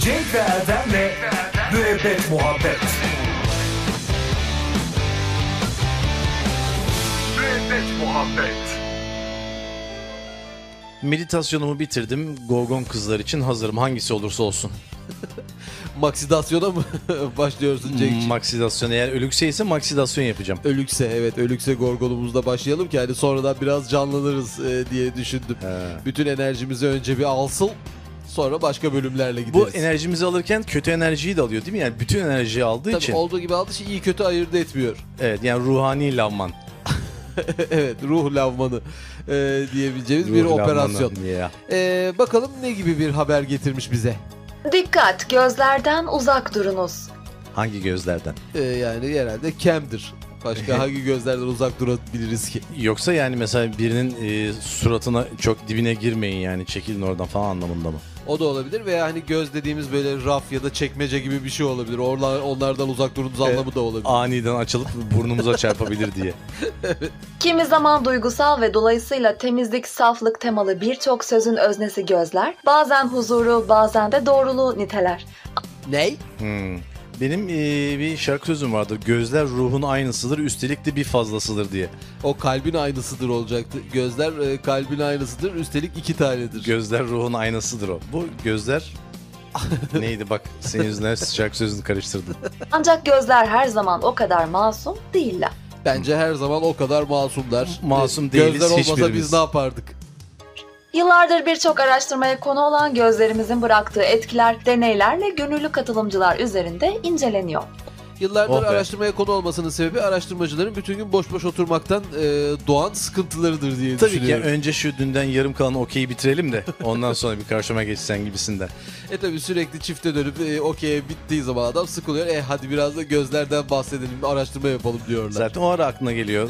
Cenk ve Erdem'le Müebbet Muhabbet Müebbet Muhabbet Meditasyonumu bitirdim. Gorgon kızlar için hazırım. Hangisi olursa olsun. Maksidasyona mı başlıyorsun Cenk'ciğim? Maksidasyon eğer ölükse ise maksidasyon yapacağım. Ölükse evet Ölükse Gorgon'umuzda başlayalım ki hani sonradan biraz canlanırız e, diye düşündüm. He. Bütün enerjimizi önce bir alsın sonra başka bölümlerle gideriz. Bu enerjimizi alırken kötü enerjiyi de alıyor değil mi? Yani bütün enerjiyi aldığı Tabii için. olduğu gibi aldığı için iyi kötü ayırt etmiyor. Evet yani ruhani lavman. evet ruh lavmanı e, diyebileceğimiz bir Ruh operasyon. lavmanı. Yeah. E, bakalım ne gibi bir haber getirmiş bize. Dikkat gözlerden uzak durunuz. Hangi gözlerden? E, yani herhalde kemdir. Başka hangi gözlerden uzak durabiliriz ki? Yoksa yani mesela birinin e, suratına çok dibine girmeyin yani çekilin oradan falan anlamında mı? O da olabilir veya hani göz dediğimiz böyle raf ya da çekmece gibi bir şey olabilir. Onlar, onlardan uzak durunuz anlamı da olabilir. Aniden açılıp burnumuza çarpabilir diye. Kimi zaman duygusal ve dolayısıyla temizlik, saflık temalı birçok sözün öznesi gözler, bazen huzuru, bazen de doğruluğu niteler. Ney? Hmm. Benim e, bir şarkı sözüm vardır. Gözler ruhun aynısıdır, üstelik de bir fazlasıdır diye. O kalbin aynısıdır olacaktı. Gözler e, kalbin aynısıdır. Üstelik iki tanedir. Gözler ruhun aynasıdır o. Bu gözler neydi bak senin yüzünden şarkı sözünü karıştırdım. Ancak gözler her zaman o kadar masum değiller. Bence her zaman o kadar masumlar. Masum değiliz Gözler olmasa hiçbirimiz. biz ne yapardık? Yıllardır birçok araştırmaya konu olan gözlerimizin bıraktığı etkiler deneylerle gönüllü katılımcılar üzerinde inceleniyor. Yıllardır Oh be. araştırmaya konu olmasının sebebi araştırmacıların bütün gün boş boş oturmaktan e, doğan sıkıntılarıdır diye Tabii ki düşünüyorum. önce şu dünden yarım kalan okeyi bitirelim de ondan sonra bir karşıma geçsen gibisinden. E tabi sürekli çifte dönüp e, okey bittiği zaman adam sıkılıyor. E hadi biraz da gözlerden bahsedelim, araştırma yapalım diyorlar. Zaten o ara aklına geliyor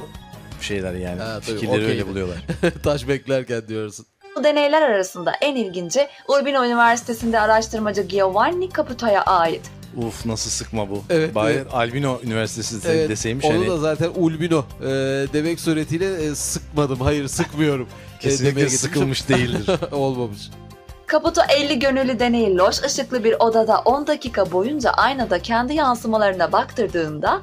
şeyler yani. Ha, tabii, Fikirleri okey. öyle buluyorlar. Taş beklerken diyorsun. Bu deneyler arasında en ilginci Urbino Üniversitesi'nde araştırmacı Giovanni Caputo'ya ait. Uf nasıl sıkma bu. Evet, Bari evet. Albino Üniversitesi de- Evet, deseymiş onu hani da zaten Ulbino e, demek suretiyle e, sıkmadım. Hayır sıkmıyorum. e, kesinlikle getirmişim. sıkılmış değildir. Olmamış. Caputo 50 gönüllü deneyi loş ışıklı bir odada 10 dakika boyunca aynada kendi yansımalarına baktırdığında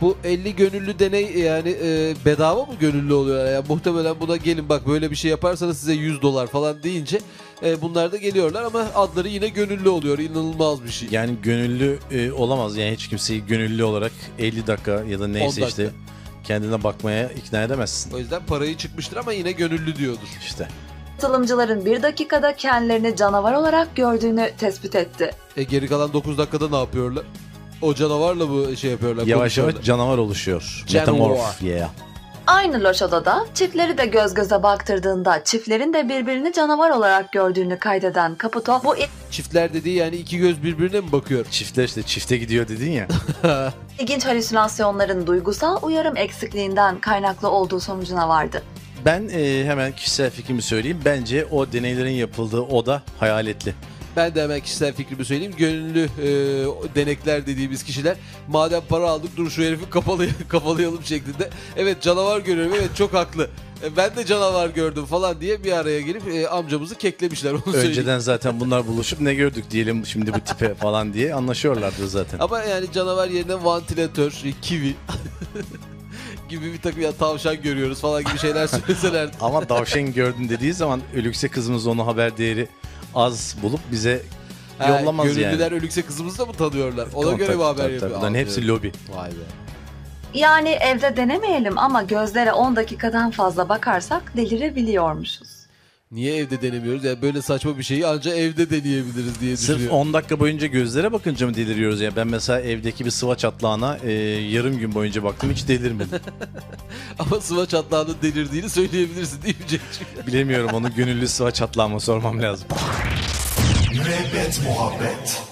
Bu 50 gönüllü deney yani e, bedava mı gönüllü oluyor? Yani muhtemelen buna gelin bak böyle bir şey yaparsanız size 100 dolar falan deyince e, bunlar da geliyorlar ama adları yine gönüllü oluyor. İnanılmaz bir şey. Yani gönüllü e, olamaz yani hiç kimseyi gönüllü olarak 50 dakika ya da neyse 10 dakika. işte kendine bakmaya ikna edemezsin. O yüzden parayı çıkmıştır ama yine gönüllü diyordur. İşte. katılımcıların bir dakikada kendilerini canavar olarak gördüğünü tespit etti. E geri kalan 9 dakikada ne yapıyorlar? O canavarla mı şey yapıyorlar? Yavaş yavaş canavar oluşuyor. Metamorf. Yeah. Aynı loş odada çiftleri de göz göze baktırdığında çiftlerin de birbirini canavar olarak gördüğünü kaydeden Caputo bu Çiftler dediği yani iki göz birbirine mi bakıyor? Çiftler işte çifte gidiyor dedin ya. ilginç halüsinasyonların duygusal uyarım eksikliğinden kaynaklı olduğu sonucuna vardı. Ben e, hemen kişisel fikrimi söyleyeyim. Bence o deneylerin yapıldığı oda hayaletli. Ben de hemen kişisel fikrimi söyleyeyim. Gönüllü e, denekler dediğimiz kişiler madem para aldık dur şu herifi kapalay kapalayalım şeklinde. Evet canavar görüyorum evet çok haklı. E, ben de canavar gördüm falan diye bir araya gelip e, amcamızı keklemişler onu söyleyeyim. Önceden zaten bunlar buluşup ne gördük diyelim şimdi bu tipe falan diye anlaşıyorlardı zaten. Ama yani canavar yerine vantilatör, e, kivi gibi bir takım ya tavşan görüyoruz falan gibi şeyler söyleselerdi. Ama tavşan gördün dediği zaman ölükse kızımız onu haber değeri az bulup bize Ha, yollamaz yani. Gönüllüler ölükse kızımızı da mı tanıyorlar? Ona Tamam, göre tabii, mi haber tabii, yapıyor? tabii. Bunların hepsi lobi. Vay be. Yani evde denemeyelim ama gözlere 10 dakikadan fazla bakarsak delirebiliyormuşuz. Niye evde denemiyoruz? Yani böyle saçma bir şeyi ancak evde deneyebiliriz diye Sırf düşünüyorum. 10 dakika boyunca gözlere bakınca mı deliriyoruz ya? Ben mesela evdeki bir sıva çatlağına e, yarım gün boyunca baktım hiç delirmedim. Ama sıva çatlağının delirdiğini söyleyebilirsin değil mi Cenk'ciğim? Bilemiyorum onu gönüllü sıva çatlağıma sormam lazım. Müebbet Muhabbet